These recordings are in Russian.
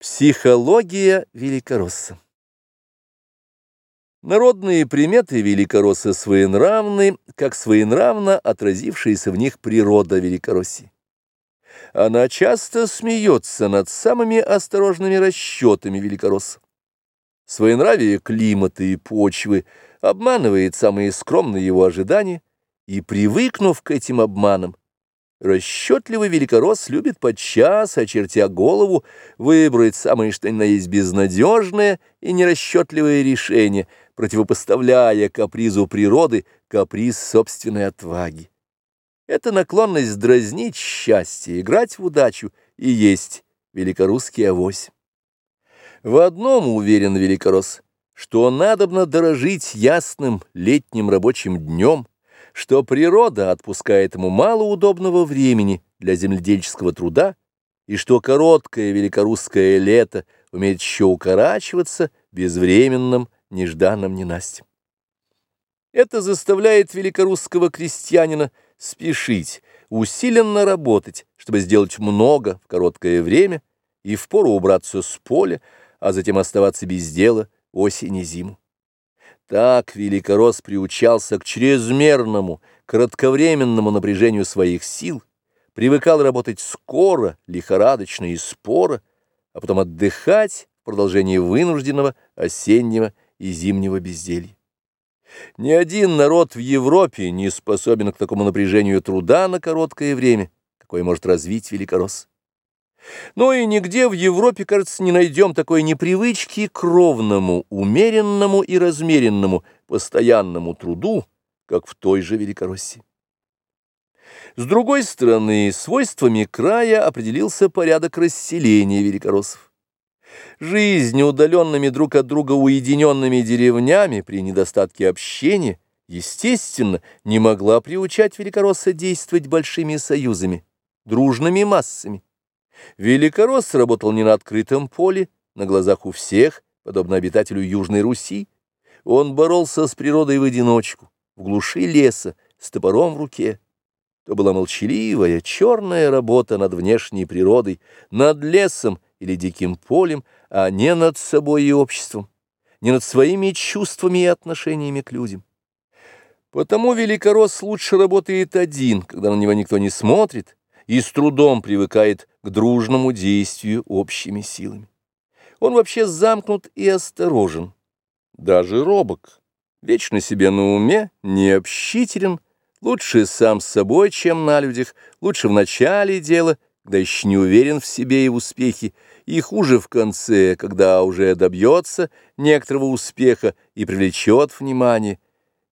Психология великоросса Народные приметы великоросса своенравны, как своенравно отразившаяся в них природа великороссии. Она часто смеется над самыми осторожными расчетами великоросса. Своенравие климата и почвы обманывает самые скромные его ожидания, и, привыкнув к этим обманам, Расчетливый великорос любит подчас, очертя голову, выбрать самое что ни на есть безнадежное и нерасчетливое решение, противопоставляя капризу природы каприз собственной отваги. Это наклонность дразнить счастье, играть в удачу и есть великорусский авось. В одном уверен великорос, что надобно дорожить ясным летним рабочим днем, что природа отпускает ему мало удобного времени для земледельческого труда, и что короткое великорусское лето умеет еще укорачиваться безвременным, нежданным ненастьем. Это заставляет великорусского крестьянина спешить, усиленно работать, чтобы сделать много в короткое время и впору убраться с поля, а затем оставаться без дела осень и зиму. Так Великорос приучался к чрезмерному, кратковременному напряжению своих сил, привыкал работать скоро, лихорадочно и споро, а потом отдыхать в продолжении вынужденного осеннего и зимнего безделья. Ни один народ в Европе не способен к такому напряжению труда на короткое время, какое может развить Великорос. Но и нигде в Европе, кажется, не найдем такой непривычки к ровному, умеренному и размеренному, постоянному труду, как в той же Великороссии. С другой стороны, свойствами края определился порядок расселения великороссов. Жизнь удаленными друг от друга уединенными деревнями при недостатке общения, естественно, не могла приучать великоросса действовать большими союзами, дружными массами. Великоросс работал не на открытом поле, на глазах у всех, подобно обитателю Южной Руси. Он боролся с природой в одиночку, в глуши леса, с топором в руке. То была молчаливая, черная работа над внешней природой, над лесом или диким полем, а не над собой и обществом, не над своими чувствами и отношениями к людям. Потому великорос лучше работает один, когда на него никто не смотрит, и с трудом привыкает к дружному действию общими силами. Он вообще замкнут и осторожен, даже робок, вечно себе на уме, необщителен, лучше сам с собой, чем на людях, лучше в начале дела, когда еще не уверен в себе и в успехе, и хуже в конце, когда уже добьется некоторого успеха и привлечет внимание.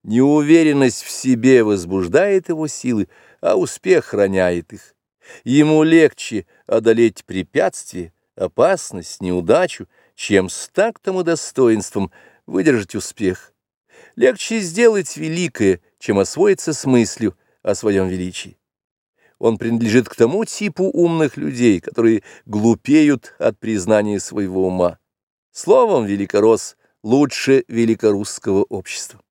Неуверенность в себе возбуждает его силы, а успех храняет их. Ему легче одолеть препятствие, опасность, неудачу, чем с тактом и достоинством выдержать успех. Легче сделать великое, чем освоиться с мыслью о своем величии. Он принадлежит к тому типу умных людей, которые глупеют от признания своего ума. Словом, великорос лучше великорусского общества.